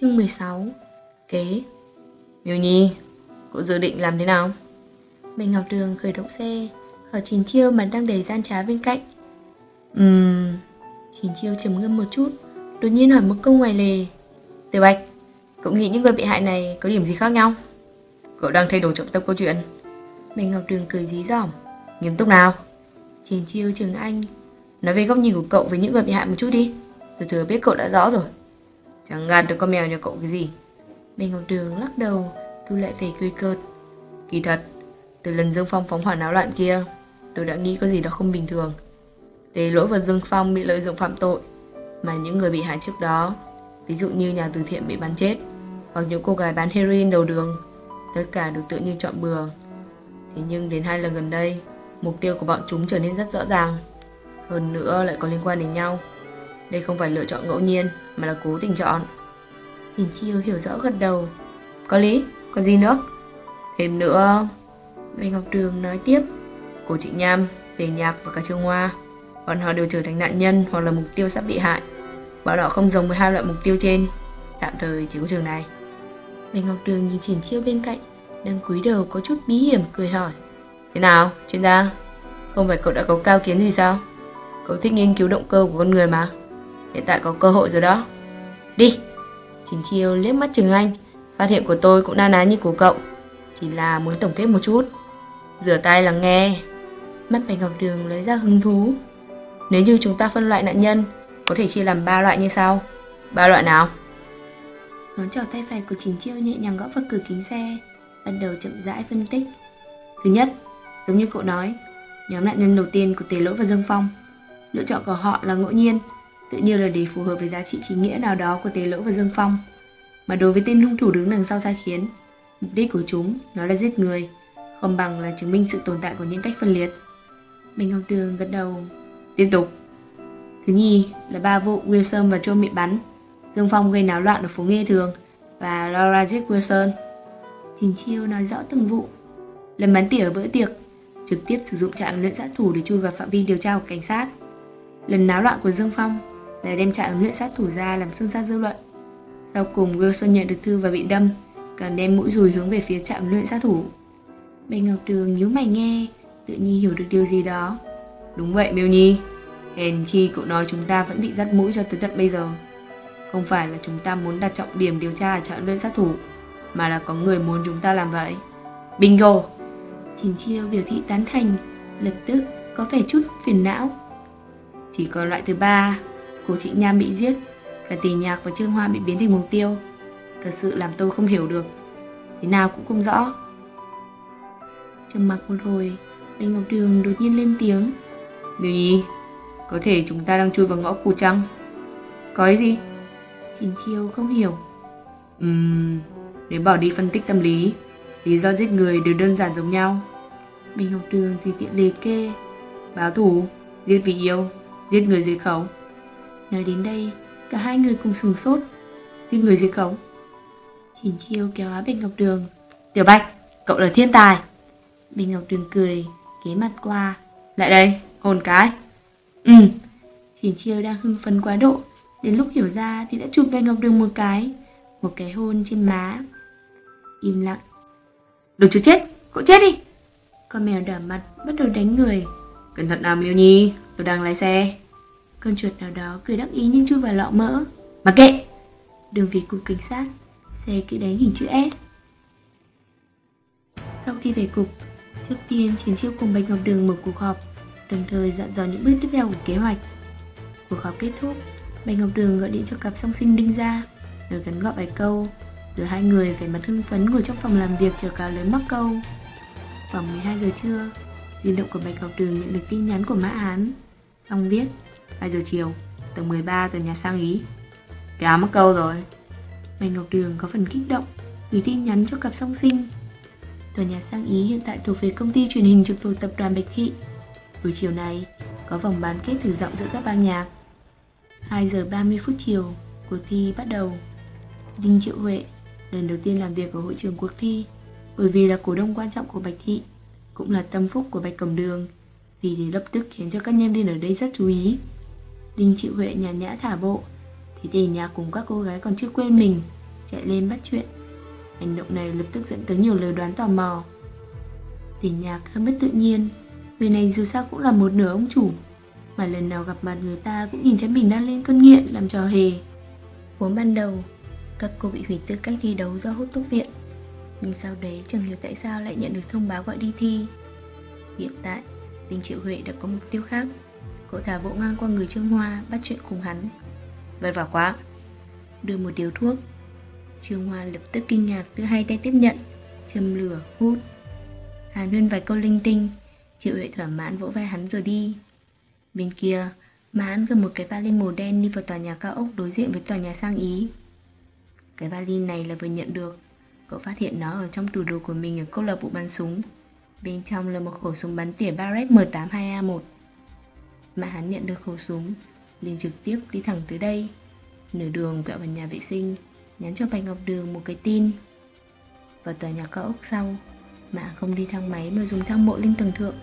Chương 16 Kế Miêu Nhi, cậu dự định làm thế nào? Mình Ngọc Đường khởi động xe, hỏi Trình Chiêu mà đang đầy gian trá bên cạnh. Ừm... Trình Chiêu trầm ngâm một chút, đột nhiên hỏi một câu ngoài lề. Tiểu Bạch, cậu nghĩ những người bị hại này có điểm gì khác nhau? Cậu đang thay đổi trọng tâm câu chuyện. Mình Ngọc Đường cười dí dỏm. Nghiêm túc nào? Trình Chiêu trường anh. Nói về góc nhìn của cậu với những người bị hại một chút đi. Tôi thừa biết cậu đã rõ rồi. Chẳng gạt được con mèo nhà cậu cái gì. Mình Ngọc Đường lắc đầu, thu lại về cười cợt. Kỳ thật, từ lần Dương Phong phóng hỏa náo loạn kia, tôi đã nghĩ có gì đó không bình thường. để lỗi và Dương Phong bị lợi dụng phạm tội, mà những người bị hại trước đó, ví dụ như nhà từ thiện bị bắn chết, hoặc những cô gái bán heroin đầu đường, tất cả được tự như chọn bừa. Thế nhưng đến hai lần gần đây, mục tiêu của bọn chúng trở nên rất rõ ràng. Hơn nữa lại có liên quan đến nhau. Đây không phải lựa chọn ngẫu nhiên, mà là cố tình chọn. Trình Chiêu hiểu rõ gật đầu. Có lý, còn gì nữa? Thêm nữa... Bạch Ngọc Đường nói tiếp. Cô Trịnh Nham, Tề Nhạc và cả Trương Hoa. Bọn họ đều trở thành nạn nhân hoặc là mục tiêu sắp bị hại. Bọn họ không giống với hai loại mục tiêu trên. Tạm thời chỉ có trường này. Bạch Ngọc Đường nhìn Trình Chiêu bên cạnh, đang cúi đầu có chút bí hiểm cười hỏi. Thế nào, chuyên gia? Không phải cậu đã có cao kiến gì sao? Cậu thích nghiên cứu động cơ của con người mà. Hiện tại có cơ hội rồi đó. Đi! Trình Chiêu liếc mắt chừng anh. Phát hiện của tôi cũng na ná như của cậu. Chỉ là muốn tổng kết một chút. Rửa tay lắng nghe. Mắt Bạch Ngọc Đường lấy ra hứng thú. Nếu như chúng ta phân loại nạn nhân, có thể chia làm ba loại như sau. Ba loại nào? Ngón trỏ tay phải của Trình Chiêu nhẹ nhàng gõ vào cửa kính xe, bắt đầu chậm rãi phân tích. Thứ nhất, giống như cậu nói, nhóm nạn nhân đầu tiên của Tề Lỗi và Dương Phong. Lựa chọn của họ là ngẫu nhiên, tự nhiên là để phù hợp với giá trị chính nghĩa nào đó của Tề lỗ và Dương Phong. Mà đối với tên hung thủ đứng đằng sau sai khiến, mục đích của chúng nó là giết người, không bằng là chứng minh sự tồn tại của những cách phân liệt. Minh Ngọc Đường gật đầu. Tiếp tục. Thứ nhì là ba vụ Wilson và Joe bị bắn. Dương Phong gây náo loạn ở phố Nghe Thường và Laura giết Wilson. Trình Chiêu nói rõ từng vụ. Lần bắn tỉa ở bữa tiệc, trực tiếp sử dụng trạm luyện sát thủ để chui vào phạm vi điều tra của cảnh sát. Lần náo loạn của Dương Phong để đem trạm luyện sát thủ ra làm xôn xao dư luận. Sau cùng Wilson nhận được thư và bị đâm, cần đem mũi dùi hướng về phía trạm luyện sát thủ. Bạch Ngọc Đường nhíu mày nghe, tự nhiên hiểu được điều gì đó. Đúng vậy Miêu Nhi, hèn chi cậu nói chúng ta vẫn bị dắt mũi cho tới tận bây giờ. Không phải là chúng ta muốn đặt trọng điểm điều tra ở trạm luyện sát thủ, mà là có người muốn chúng ta làm vậy. Bingo! Chín Chiêu biểu thị tán thành, lập tức có vẻ chút phiền não. Chỉ còn loại thứ ba, cô chị Nham bị giết, cả tỷ nhạc và Trương Hoa bị biến thành mục tiêu. Thật sự làm tôi không hiểu được. Thế nào cũng không rõ. Trầm mặc một hồi, Bạch Ngọc Đường đột nhiên lên tiếng. Miêu Nhi, có thể chúng ta đang chui vào ngõ cụt chăng? Có ý gì? Trình Chiêu không hiểu. Ừm, nếu bỏ đi phân tích tâm lý, lý do giết người đều đơn giản giống nhau. Bạch Ngọc Đường thì tiện liệt kê. Báo thủ, giết vì yêu, giết người diệt khẩu. Nói đến đây, cả hai người cùng sừng sốt. Giết người dưới cổng Trình Chiêu kéo Á Bạch Ngọc Đường. Tiểu Bạch, cậu là thiên tài. Bạch Ngọc Đường cười, ghé mặt qua. Lại đây, hôn cái. Ừ. Trình Chiêu đang hưng phấn quá độ. Đến lúc hiểu ra thì đã chụp Bạch Ngọc Đường một cái. Một cái hôn trên má. Im lặng. Đồ chú chết, cậu chết đi. Con mèo đỏ mặt bắt đầu đánh người. Cẩn thận nào Miêu Nhi, tôi đang lái xe. Con chuột nào đó cười đắc ý nhưng chui vào lọ mỡ. mà kệ. Đường vì cục cảnh sát, xe cứ đánh hình chữ S. Sau khi về cục, trước tiên Chiến Chiêu cùng Bạch Ngọc Đường mở cuộc họp, đồng thời dặn dò những bước tiếp theo của kế hoạch. Cuộc họp kết thúc, Bạch Ngọc Đường gọi điện cho cặp song sinh Đinh ra, rồi gắn gọi vài câu, rồi hai người phải mặt hưng phấn ngồi trong phòng làm việc chờ cáo lớn mắc câu. Khoảng 12 giờ trưa, di động của Bạch Ngọc Đường nhận được tin nhắn của Mã án Trong viết, 2 giờ chiều, tầng 13 tòa nhà sang Ý. cá mắc câu rồi. Mày Ngọc Đường có phần kích động, gửi tin nhắn cho cặp song sinh. Tòa nhà sang Ý hiện tại thuộc về công ty truyền hình trực thuộc tập đoàn Bạch Thị. Buổi chiều này, có vòng bán kết thử giọng giữa các ban nhạc. 2 giờ 30 phút chiều, cuộc thi bắt đầu. Đinh Triệu Huệ lần đầu tiên làm việc ở hội trường cuộc thi bởi vì là cổ đông quan trọng của Bạch Thị, cũng là tâm phúc của Bạch Cẩm Đường, vì thế lập tức khiến cho các nhân viên ở đây rất chú ý. Đinh Triệu Huệ nhàn nhã thả bộ, thì Tỷ nhà cùng các cô gái còn chưa quên mình, chạy lên bắt chuyện. Hành động này lập tức dẫn tới nhiều lời đoán tò mò. Tỷ nhạc hơi mất tự nhiên, người này dù sao cũng là một nửa ông chủ, mà lần nào gặp mặt người ta cũng nhìn thấy mình đang lên cơn nghiện làm trò hề. Vốn ban đầu, các cô bị hủy tư cách thi đấu do hút thuốc viện, nhưng sau đấy chẳng hiểu tại sao lại nhận được thông báo gọi đi thi. Hiện tại, Đinh Triệu Huệ đã có mục tiêu khác. Cậu thả bộ ngang qua người Trương Hoa bắt chuyện cùng hắn. Vất vả quá. Đưa một điếu thuốc. Trương Hoa lập tức kinh ngạc đưa hai tay tiếp nhận, châm lửa, hút. Hàn huyên vài câu linh tinh, Triệu Huệ thỏa mãn vỗ vai hắn rồi đi. Bên kia, mà hắn cầm một cái vali màu đen đi vào tòa nhà cao ốc đối diện với tòa nhà sang Ý. Cái vali này là vừa nhận được, cậu phát hiện nó ở trong tủ đồ của mình ở câu lạc bộ bắn súng. Bên trong là một khẩu súng bắn tỉa Barrett M82A1. Mà hắn nhận được khẩu súng, liền trực tiếp đi thẳng tới đây. Nửa đường vẹo vào nhà vệ sinh, nhắn cho Bạch Ngọc Đường một cái tin. Vào tòa nhà cao ốc sau, mà không đi thang máy mà dùng thang bộ lên tầng thượng.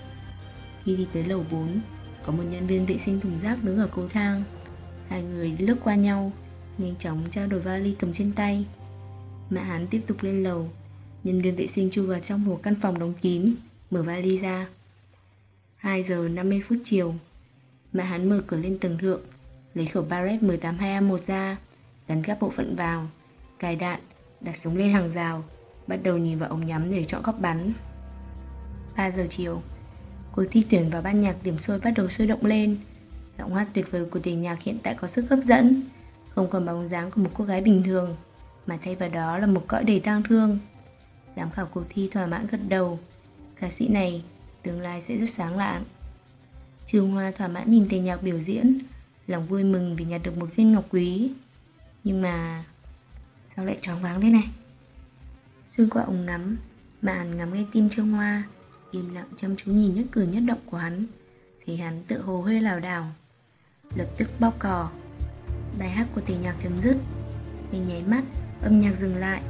Khi đi tới lầu 4, có một nhân viên vệ sinh thùng rác đứng ở cầu thang. Hai người lướt qua nhau, nhanh chóng trao đổi vali cầm trên tay. Mã hắn tiếp tục lên lầu, nhân viên vệ sinh chui vào trong một căn phòng đóng kín, mở vali ra. 2 giờ 50 phút chiều, mà hắn mở cửa lên tầng thượng, lấy khẩu Barrett 182A1 ra, gắn các bộ phận vào, cài đạn, đặt súng lên hàng rào, bắt đầu nhìn vào ống nhắm để chọn góc bắn. 3 giờ chiều, Cuộc thi tuyển vào ban nhạc điểm sôi bắt đầu sôi động lên. Giọng hát tuyệt vời của tiền nhạc hiện tại có sức hấp dẫn, không còn bóng dáng của một cô gái bình thường, mà thay vào đó là một cõi đầy tang thương. Giám khảo cuộc thi thỏa mãn gật đầu, ca sĩ này tương lai sẽ rất sáng lạng. Trường Hoa thỏa mãn nhìn tề nhạc biểu diễn, lòng vui mừng vì nhặt được một viên ngọc quý. Nhưng mà... sao lại choáng váng thế này? Xuyên qua ống ngắm, màn ngắm ngay tim Trương Hoa im lặng chăm chú nhìn nhất cử nhất động của hắn thì hắn tự hồ hơi lảo đảo. Lập tức bóc cò. Bài hát của tỷ nhạc chấm dứt. Mình nháy mắt âm nhạc dừng lại.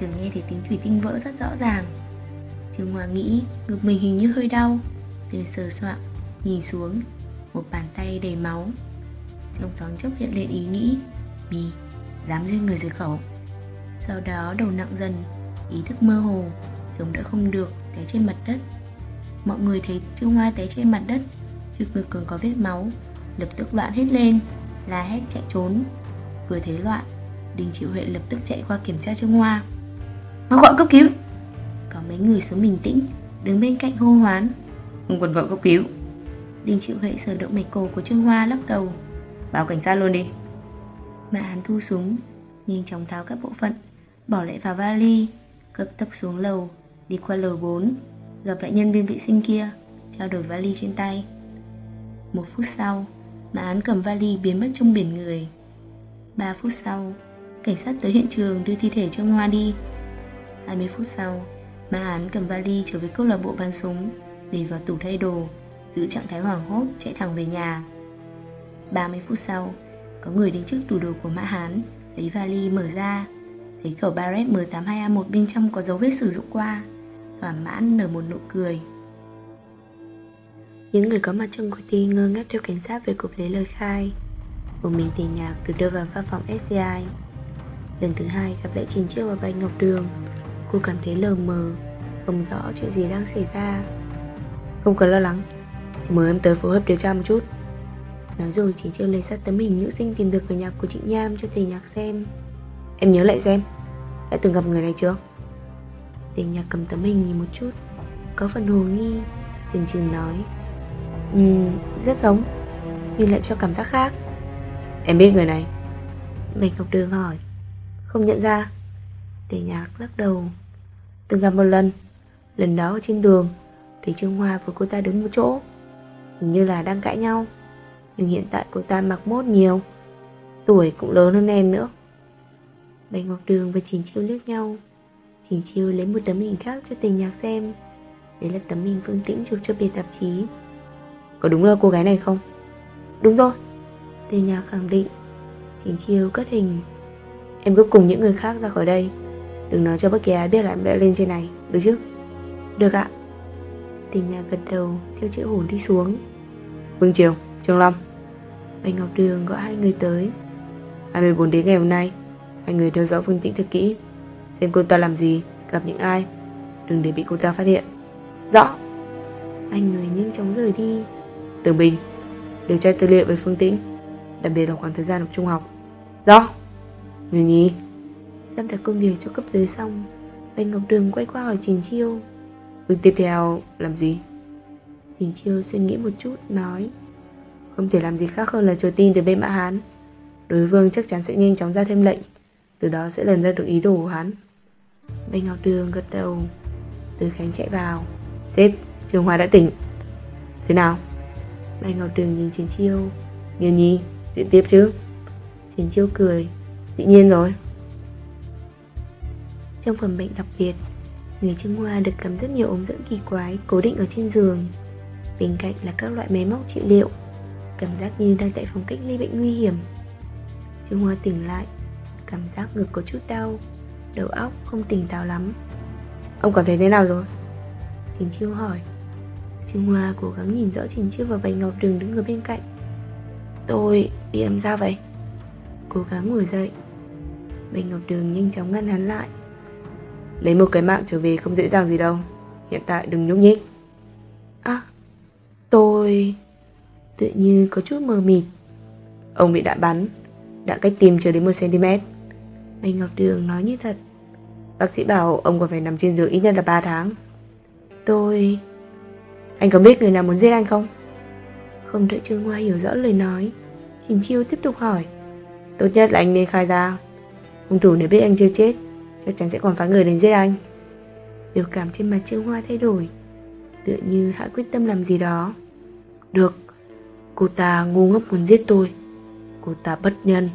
Trường nghe thấy tiếng thủy tinh vỡ rất rõ ràng. Trường hoa nghĩ ngực mình hình như hơi đau liền sờ soạng nhìn xuống, một bàn tay đầy máu. Trong thoáng chốc hiện lên ý nghĩ, bì, dám giết người dưới khẩu. Sau đó đầu nặng dần, ý thức mơ hồ chống đỡ không được té trên mặt đất. Mọi người thấy Trương Hoa té trên mặt đất Trước ngực còn có vết máu, Lập tức loạn hết lên, La hét chạy trốn. Vừa thấy loạn đình Triệu Huệ lập tức chạy qua kiểm tra Trương Hoa. Mau gọi cấp cứu. Có mấy người sống bình tĩnh, Đứng bên cạnh hô hoán. Không cần gọi cấp cứu. Đinh chịu gậy sờ động mạch cổ của Trương Hoa lắc đầu Báo cảnh sát luôn đi Mã án thu súng Nhanh chóng tháo các bộ phận Bỏ lại vào vali Cấp tốc xuống lầu Đi qua lầu 4 gặp lại nhân viên vệ sinh kia, trao đổi vali trên tay. Một phút sau, Mã án cầm vali biến mất trong biển người. Ba phút sau, cảnh sát tới hiện trường đưa thi thể trương Hoa đi. 20 phút sau, Mã án cầm vali trở về câu lạc bộ bắn súng, để vào tủ thay đồ, giữ trạng thái hoảng hốt chạy thẳng về nhà. 30 phút sau, có người đến trước tủ đồ của Mã Hán, lấy vali mở ra, thấy khẩu Barrett M82A1 bên trong có dấu vết sử dụng qua thỏa mãn nở một nụ cười. Những người có mặt trong cuộc thi ngơ ngác theo cảnh sát về cuộc lấy lời khai. Một mình tiền nhạc được đưa vào văn phòng SCI lần thứ hai gặp lại Trình Chiêu và Bạch Ngọc Đường. Cô cảm thấy lờ mờ không rõ chuyện gì đang xảy ra. Không cần lo lắng mời em tới phối hợp điều tra một chút. Nói rồi chỉ Chiêu lấy ra tấm hình nữ sinh tìm được ở nhà của chị Nham cho thầy nhạc xem. Em nhớ lại xem đã từng gặp người này chưa? Thầy nhạc cầm tấm hình nhìn một chút Có phần hồ nghi Chừng chừng nói. Ừ, rất giống Nhưng lại cho cảm giác khác. Em biết người này. Bạch Ngọc Đường hỏi. Không nhận ra. Tề nhạc lắc đầu. Từng gặp một lần. Lần đó ở trên đường Thầy Trương Hoa và cô ta đứng một chỗ như là đang cãi nhau. Nhưng hiện tại cô ta mặc mốt nhiều, Tuổi cũng lớn hơn em nữa. Bạch Ngọc Đường và Chỉnh Chiêu liếc nhau. Trình Chiêu lấy một tấm hình khác cho tình nhạc xem. Đấy là tấm hình Phương Tĩnh chụp cho biệt tạp chí. Có đúng là cô gái này không? Đúng rồi. Tình nhạc khẳng định. Trình Chiêu cất hình. Em cứ cùng những người khác ra khỏi đây. Đừng nói cho bất kỳ ai biết là em đã lên trên này. Được chứ? Được ạ. Tình nhạc gật đầu, theo chữ hồn đi xuống. Vương Triều, Trương Lâm Bạch Ngọc Đường gọi hai người tới. 24 đến ngày hôm nay Hai người theo dõi Phương Tĩnh thật kỹ Xem cô ta làm gì, gặp những ai. Đừng để bị cô ta phát hiện. Rõ. Anh người nhanh chóng rời đi. Tường Bình Điều tra tư liệu về Phương Tĩnh Đặc biệt là khoảng thời gian học trung học. Rõ. Người nhí, Sắp đặt công việc cho cấp dưới xong Bạch Ngọc Đường quay qua hỏi Trình Chiêu. Bước tiếp theo làm gì? Trình Chiêu suy nghĩ một chút Nói Không thể làm gì khác hơn là chờ tin từ bên Mã Hán. Đối vương chắc chắn sẽ nhanh chóng ra thêm lệnh Từ đó sẽ lần ra được ý đồ của hắn. Bạch Ngọc Đường gật đầu. Từ Khánh chạy vào. Sếp, Trường Hoa đã tỉnh. Thế nào? Bạch Ngọc Đường nhìn Chiến Chiêu. Nghiên nhi, diễn tiếp chứ. Chiến Chiêu cười. Dĩ nhiên rồi. Trong phần bệnh đặc biệt Người Trương Hoa được cắm rất nhiều ống dẫn kỳ quái Cố định ở trên giường. Bên cạnh là các loại máy móc trị liệu, Cảm giác như đang tại phòng cách ly bệnh nguy hiểm. Trương Hoa tỉnh lại, Cảm giác ngực có chút đau, Đầu óc không tỉnh táo lắm. Ông cảm thấy thế nào rồi? Trình Chiêu hỏi. Trương Hoa cố gắng nhìn rõ Trình Chiêu và Bạch Ngọc Đường đứng ở bên cạnh. Tôi, bị làm sao vậy? Cố gắng ngồi dậy. Bạch Ngọc Đường nhanh chóng ngăn hắn lại. Lấy một cái mạng trở về không dễ dàng gì đâu. Hiện tại đừng nhúc nhích. À Tôi Tự như có chút mờ mịt. Ông bị đạn bắn, Đạn cách tim chưa đến 1cm anh Ngọc Đường nói như thật. Bác sĩ bảo ông còn phải nằm trên giường ít nhất là 3 tháng. Tôi, Anh có biết người nào muốn giết anh không? Không đợi Trương Hoa hiểu rõ lời nói. Trình Chiêu tiếp tục hỏi. Tốt nhất là anh nên khai ra. Hung thủ nếu biết anh chưa chết, Chắc chắn sẽ còn phá người đến giết anh. Biểu cảm trên mặt Trương Hoa thay đổi. Tựa như hạ quyết tâm làm gì đó. Được, Cô ta ngu ngốc muốn giết tôi. Cô ta bất nhân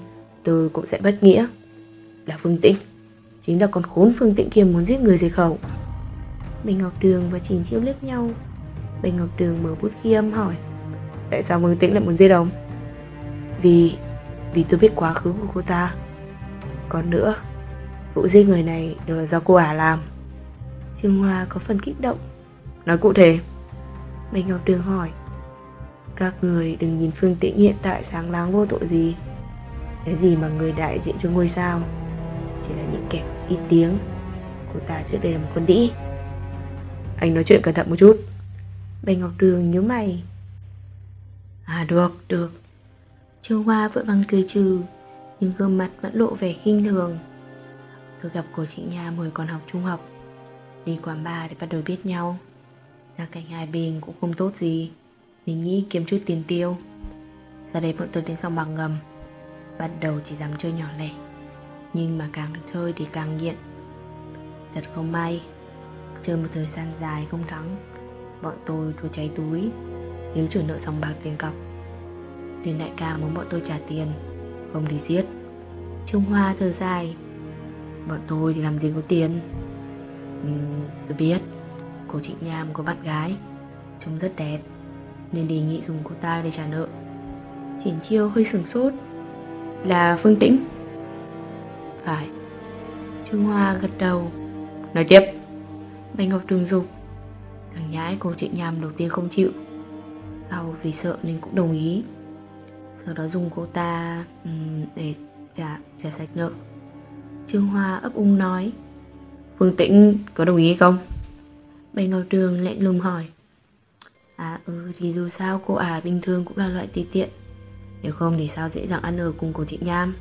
Tôi cũng sẽ bất nghĩa. Là Phương Tĩnh, Chính là con khốn Phương Tĩnh kia muốn giết người diệt khẩu. Bình Ngọc Đường và Trình Chiêu liếc nhau. Bình Ngọc Đường mở bút ghi âm hỏi, Tại sao Phương Tĩnh lại muốn giết ông? Vì Vì tôi biết quá khứ của cô ta. Còn nữa, Vụ giết người này đều là do cô ả làm. Trương Hoa có phần kích động. Nói cụ thể. Bình Ngọc Đường hỏi các người đừng nhìn Phương Tĩnh hiện tại sáng láng vô tội gì. Cái gì mà người đại diện cho ngôi sao? Chỉ là những kẻ ít tiếng. Cô ta trước đây là một con đĩ. Anh nói chuyện cẩn thận một chút. Bành Ngọc Đường nhớ mày. À được, được. Châu Hoa vội vàng cười trừ Nhưng gương mặt vẫn lộ vẻ khinh thường. Tôi gặp cô chị Nha mới còn học trung học. Đi quán bar để bắt đầu biết nhau. Gia cảnh hai bên cũng không tốt gì. Nên nghĩ kiếm chút tiền tiêu. Ra đây bọn tôi đến sông bằng ngầm. Bắt đầu chỉ dám chơi nhỏ lẻ. Nhưng mà càng được chơi thì càng nghiện. Thật không may Chơi một thời gian dài không thắng Bọn tôi thua cháy túi. Nếu chủ nợ xong bạc tiền cọc Nên đại ca muốn bọn tôi trả tiền Không đi giết. Trung Hoa thơ dài. Bọn tôi thì làm gì có tiền? Ừ, Tôi biết. Cô chị Nham có bạn gái Trông rất đẹp. Nên đề nghị dùng cô ta để trả nợ. Triển chiêu hơi sửng sốt. Là Phương Tĩnh. Phải. Trương Hoa gật đầu. Nói tiếp. Bạch Ngọc Đường dục. Thằng nhãi cô chị nhằm đầu tiên không chịu. Sau vì sợ nên cũng đồng ý. Sau đó dùng cô ta um, để trả trả sạch nợ. Trương Hoa ấp úng nói. Phương Tĩnh có đồng ý không? Bạch Ngọc Đường lạnh lùng hỏi. À ừ thì dù sao cô ả à, bình thường cũng là loại tùy tiện. Nếu không thì sao dễ dàng ăn ở cùng cô chị Nham?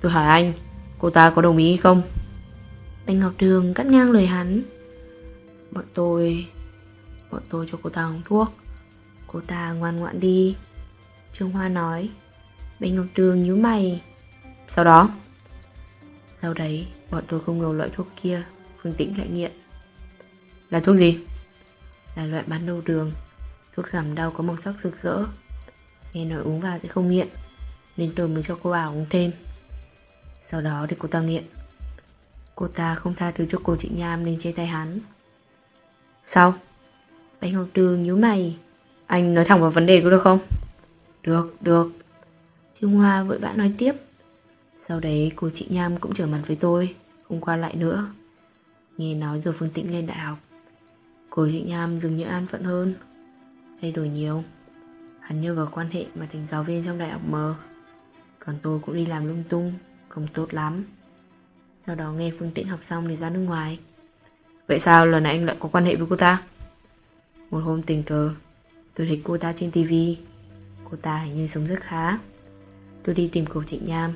Tôi hỏi anh Cô ta có đồng ý không? Bạch Ngọc Đường cắt ngang lời hắn. Bọn tôi Bọn tôi cho cô ta uống thuốc. Cô ta ngoan ngoãn đi. Trương Hoa nói. Bạch Ngọc Đường nhíu mày. Sau đó? Sau đấy, bọn tôi không ngờ loại thuốc kia, Phương Tĩnh lại nghiện. Là thuốc gì? Là loại bán đầu đường, thuốc giảm đau có màu sắc rực rỡ. Nghe nói uống vào sẽ không nghiện, nên tôi mới cho cô vào uống thêm. Sau đó thì cô ta nghiện. Cô ta không tha thứ cho cô chị Nham nên chê tay hắn. Sao? Bạch Ngọc Đường nhíu mày. Anh nói thẳng vào vấn đề có được không? Được, được. Trương Hoa vội vã nói tiếp. Sau đấy cô chị Nham cũng trở mặt với tôi Không qua lại nữa Nghe nói rồi Phương Tĩnh lên đại học Cô chị Nham dường như an phận hơn Thay đổi nhiều. Hắn nhờ vào quan hệ mà thành giáo viên trong đại học mờ Còn tôi cũng đi làm lung tung, Không tốt lắm. Sau đó nghe Phương Tĩnh học xong thì ra nước ngoài. Vậy sao lần này anh lại có quan hệ với cô ta? Một hôm tình cờ, Tôi thấy cô ta trên tivi Cô ta hình như sống rất khá. Tôi đi tìm cổ Trịnh Nham.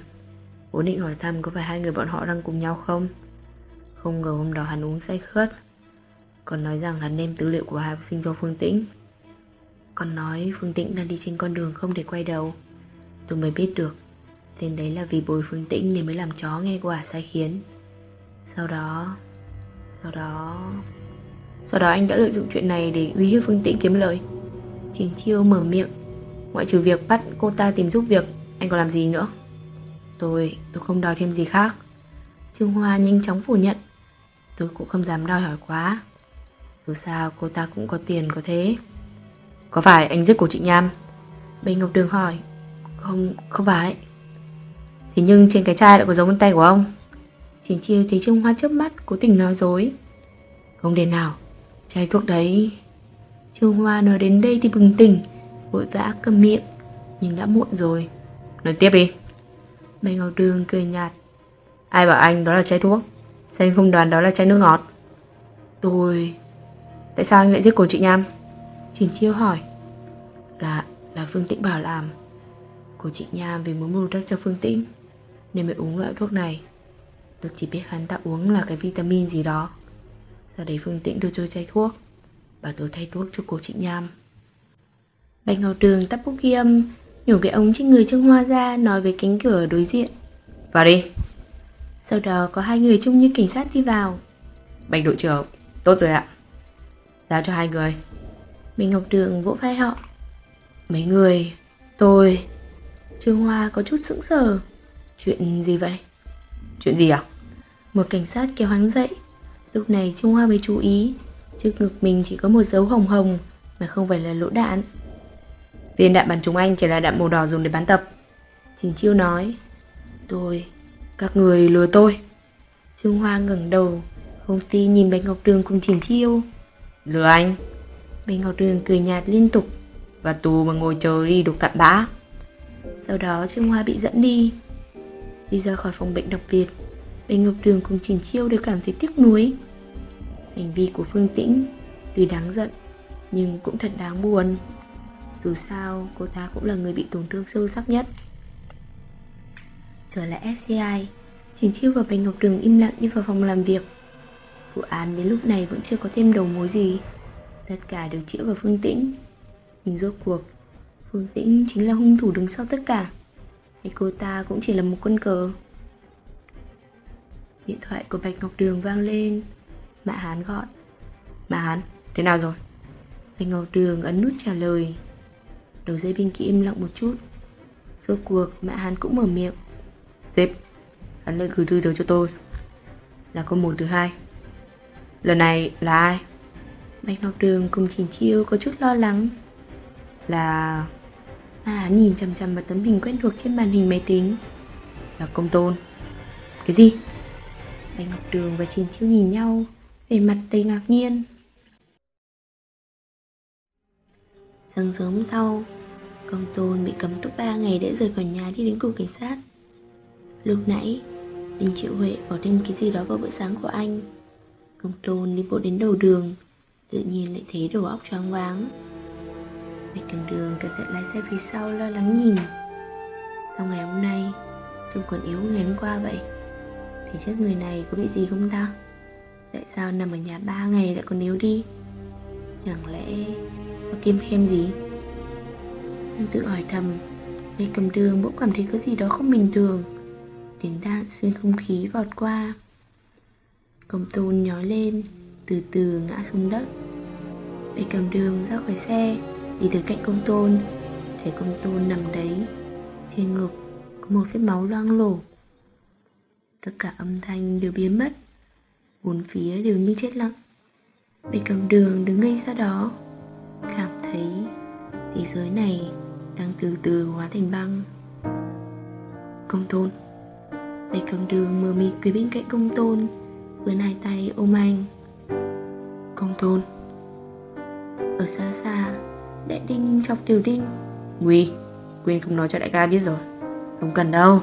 Vốn định hỏi thăm có phải hai người bọn họ đang cùng nhau không? Không ngờ hôm đó hắn uống say khớt Còn nói rằng hắn đem tư liệu của hai học sinh cho Phương Tĩnh. Còn nói Phương Tĩnh đang đi trên con đường không để quay đầu. Tôi mới biết được Tên đấy là vì bồi Phương Tĩnh nên mới làm chó nghe quả sai khiến. Sau đó Sau đó Sau đó anh đã lợi dụng chuyện này để uy hiếp Phương Tĩnh kiếm lời. Chiến chiêu mở miệng Ngoại trừ việc bắt cô ta tìm giúp việc Anh còn làm gì nữa? Tôi, tôi không đòi thêm gì khác. Trương Hoa nhanh chóng phủ nhận Tôi cũng không dám đòi hỏi quá. Dù sao cô ta cũng có tiền có thế. Có phải anh giết của chị Nham? Bình Ngọc Đường hỏi. Không, không phải. Thế nhưng trên cái chai lại có dấu vân tay của ông. Chính chiêu thấy Trương Hoa chớp mắt Cố tình nói dối. Không đến nào. Chai thuốc đấy. Trương Hoa nói đến đây thì bừng tỉnh Vội vã cầm miệng Nhưng đã muộn rồi. Nói tiếp đi. Bình Ngọc Đường cười nhạt. Ai bảo anh đó là chai thuốc? Sao anh không đoán đó là chai nước ngọt? Tôi Tại sao anh lại giết cô chị Nham? Trình chiêu hỏi. Là là Phương Tĩnh bảo làm. Cô chị Nham vì muốn bù đắp cho Phương Tĩnh, Nên mới uống loại thuốc này. Tôi chỉ biết hắn ta uống là cái vitamin gì đó. Sau đấy Phương Tĩnh đưa tôi chai thuốc. Bảo tôi thay thuốc cho cô chị Nham. Bạch Ngọc Đường tắt bút ghi âm Nhổ cái ống trên người Trương Hoa ra Nói với cánh cửa đối diện. Vào đi. Sau đó có hai người trông như cảnh sát đi vào. Bạch đội trưởng, Tốt rồi ạ. Giao cho hai người. Bạch Ngọc Đường vỗ vai họ. Mấy người Tôi Trương Hoa có chút sững sờ. Chuyện gì vậy? Chuyện gì à? Một cảnh sát kéo hắn dậy. Lúc này Trương Hoa mới chú ý Trước ngực mình chỉ có một dấu hồng hồng Mà không phải là lỗ đạn. Viên đạn bắn chúng anh chỉ là đạn màu đỏ dùng để bắn tập. Trình Chiêu nói Tôi Các người lừa tôi. Trương Hoa ngẩng đầu Không tin nhìn Bạch Ngọc Đường cùng Trình Chiêu. Lừa anh Bạch Ngọc Đường cười nhạt liên tục. Và tù mà ngồi chờ đi đục cặn bã. Sau đó Trương Hoa bị dẫn đi. Đi ra khỏi phòng bệnh đặc biệt Bạch Ngọc Đường cùng Trình Chiêu đều cảm thấy tiếc nuối. Hành vi của Phương Tĩnh Tuy đáng giận Nhưng cũng thật đáng buồn. Dù sao cô ta cũng là người bị tổn thương sâu sắc nhất. Trở lại SCI Trình Chiêu và Bạch Ngọc Đường im lặng đi vào phòng làm việc. Vụ án đến lúc này vẫn chưa có thêm đầu mối gì Tất cả đều chữa vào Phương Tĩnh. Nhưng rốt cuộc Phương Tĩnh chính là hung thủ đứng sau tất cả. Hay cô ta cũng chỉ là một quân cờ. Điện thoại của Bạch Ngọc Đường vang lên. Mạ Hán gọi. Mạ Hán, thế nào rồi? Bạch Ngọc Đường ấn nút trả lời. Đầu dây bên kia im lặng một chút. Rốt cuộc Mạ Hán cũng mở miệng. Sếp, hắn lại gửi thư tới cho tôi. Là con một thứ hai. Lần này là ai? Bạch Ngọc Đường cùng Trình Chiêu có chút lo lắng. Là... À nhìn chằm chằm vào tấm hình quen thuộc trên màn hình máy tính. Là công tôn. Cái gì? Bạch Ngọc Đường và Trình Chiêu nhìn nhau Về mặt đầy ngạc nhiên. Sáng sớm sau, Công tôn bị cấm túc 3 ngày để rời khỏi nhà đi đến cục cảnh sát. Lúc nãy Đinh Triệu Huệ bỏ thêm cái gì đó vào bữa sáng của anh. Công tôn đi bộ đến đầu đường. Tự nhiên lại thấy đầu óc choáng váng. Mẹ cầm đường cẩn thận lái xe phía sau, lo lắng nhìn. Sau ngày hôm nay, Trông còn yếu ngày hôm qua vậy. Thì chất người này có bị gì không ta? Tại sao nằm ở nhà ba ngày lại còn yếu đi? Chẳng lẽ Có kim khem gì? Anh tự hỏi thầm, mẹ cầm đường bỗng cảm thấy có gì đó không bình thường. Tiếng đạn xuyên không khí vọt qua. Công tôn nhói lên. Từ từ ngã xuống đất. Bạch cầm đường ra khỏi xe, Đi tới cạnh công tôn. Thấy công tôn nằm đấy, Trên ngực có một vết máu loang lổ. Tất cả âm thanh đều biến mất, Bốn phía đều như chết lặng. Bạch cầm đường đứng ngay ra đó, Cảm thấy Thế giới này Đang từ từ hóa thành băng. Công tôn Bạch cầm đường mờ mịt quỳ bên cạnh công tôn, Vươn hai tay ôm anh. Công tôn. Ở xa xa Đại đinh chọc tiểu đinh. Nguy, Quên không nói cho đại ca biết rồi. Không cần đâu.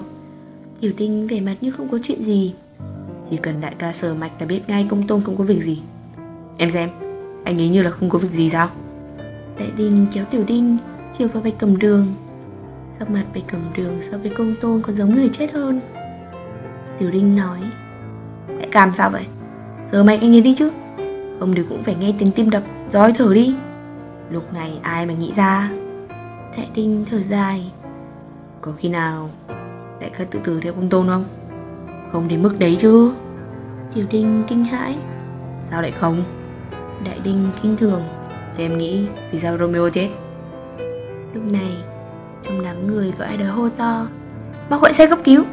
Tiểu đinh vẻ mặt như không có chuyện gì. Chỉ cần đại ca sờ mạch là biết ngay công tôn không có việc gì. Em xem, Anh ấy như là không có việc gì sao? Đại đinh kéo tiểu đinh Chiều vào bạch cầm đường. Sắc mặt bạch cầm đường so với công tôn còn giống người chết hơn. Tiểu đinh nói Đại ca sao vậy? Sờ mạch anh ấy đi chứ ông đều cũng phải nghe tiếng tim đập. Rồi thở đi. Lúc này ai mà nghĩ ra? Đại đinh thở dài. Có khi nào Đại ca tự tử theo công tôn không? Không đến mức đấy chứ. Tiểu đinh kinh hãi. Sao lại không? Đại đinh kinh thường. Thì em nghĩ vì sao Romeo chết? Lúc này, Trong đám người có ai đó hô to, Bác gọi xe cấp cứu.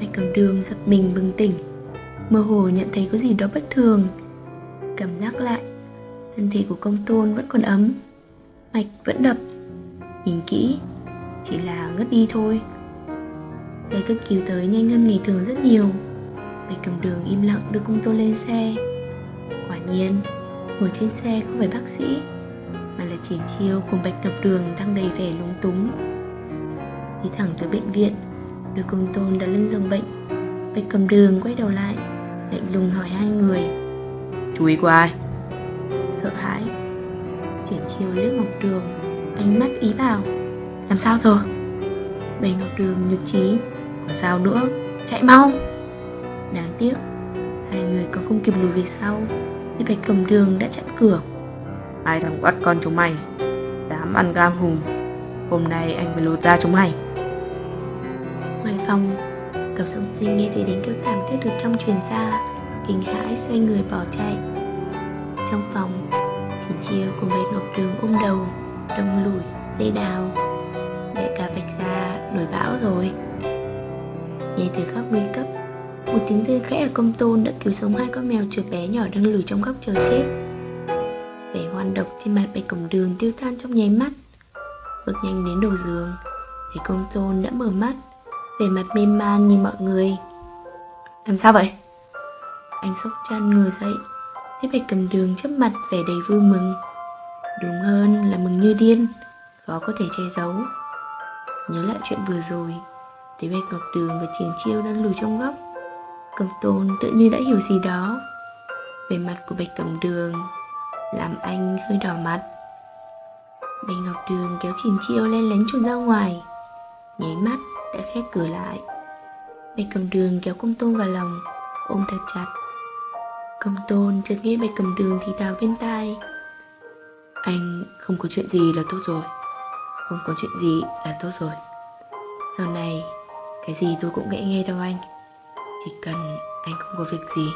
Bạch cầm đường giật mình bừng tỉnh. Mơ hồ nhận thấy có gì đó bất thường. Cảm giác lại, Thân thể của công tôn vẫn còn ấm, Mạch vẫn đập. Nhìn kỹ, Chỉ là ngất đi thôi. Xe cấp cứu tới nhanh hơn ngày thường rất nhiều. Bạch cầm đường im lặng đưa công tôn lên xe. Quả nhiên, Ngồi trên xe không phải bác sĩ, Mà là triển chiêu cùng bạch cầm đường đang đầy vẻ lúng túng. Đi thẳng tới bệnh viện, Đưa công tôn đã lên giường bệnh. Bạch cầm đường quay đầu lại. Lạnh lùng hỏi hai người. Chú ý của ai? Sợ hãi. Triển chiêu liếc Ngọc Đường Ánh mắt ý bảo Làm sao rồi? Bầy Ngọc Đường nhược trí Còn sao nữa Chạy mau. Đáng tiếc Hai người có không kịp lùi về sau Thì bạch cầm đường đã chặn cửa. Ai thằng bắt con chúng mày? Dám ăn gam hùng Hôm nay anh phải lột ra chúng mày. Ngoài phòng Cặp song sinh nghe thấy đến kêu thảm thiết được trong truyền ra Kinh hãi xoay người bỏ chạy. Trong phòng Triển chiêu cùng với ngọc đường ôm đầu Đông lủi, dây đào. Đại ca vạch ra nổi bão rồi. Nghe từ khóc nguy cấp một tiếng rơi khẽ ở công tôn đã cứu sống hai con mèo chuột bé nhỏ đang lùi trong góc chờ chết. Vẻ hoan độc trên mặt bạch cổng đường tiêu tan trong nháy mắt. Bước nhanh đến đầu giường Thì công tôn đã mở mắt. Vẻ mặt mê man như mọi người. Làm sao vậy? Anh sốc chăn ngồi dậy, Thấy bạch cầm đường chấp mặt vẻ đầy vui mừng. Đúng hơn là mừng như điên, Khó có thể che giấu. Nhớ lại chuyện vừa rồi, Thấy bạch ngọc đường và triển chiêu đang lùi trong góc. Cầm tôn tự như đã hiểu gì đó. Về mặt của bạch cẩm đường Làm anh hơi đỏ mặt. Bạch ngọc đường kéo chiến chiêu lên lén chuồn ra ngoài, Nháy mắt đã khép cửa lại. Bạch cầm đường kéo công tôn vào lòng, Ôm thật chặt. Công tôn chợt nghe bạch cầm đường thì thào bên tai. Anh, không có chuyện gì là tốt rồi. Không có chuyện gì là tốt rồi. Sau này, Cái gì tôi cũng nghe nghe đâu anh. Chỉ cần anh không có việc gì.